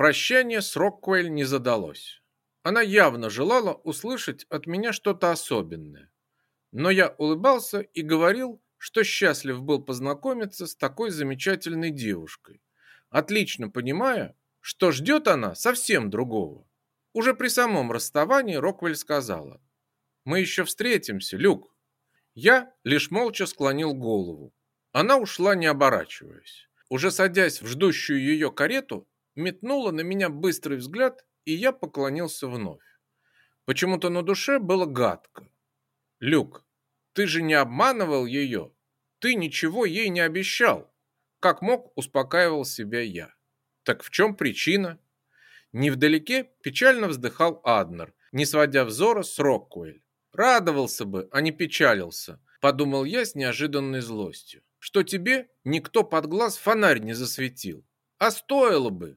Прощание с Роккуэль не задалось. Она явно желала услышать от меня что-то особенное. Но я улыбался и говорил, что счастлив был познакомиться с такой замечательной девушкой, отлично понимая, что ждет она совсем другого. Уже при самом расставании Роквель сказала, «Мы еще встретимся, Люк». Я лишь молча склонил голову. Она ушла, не оборачиваясь. Уже садясь в ждущую ее карету, метнула на меня быстрый взгляд, и я поклонился вновь. Почему-то на душе было гадко. «Люк, ты же не обманывал ее. Ты ничего ей не обещал. Как мог, успокаивал себя я. Так в чем причина? Невдалеке печально вздыхал Аднер, не сводя взора с Роккуэль. Радовался бы, а не печалился, подумал я с неожиданной злостью. Что тебе никто под глаз фонарь не засветил. А стоило бы,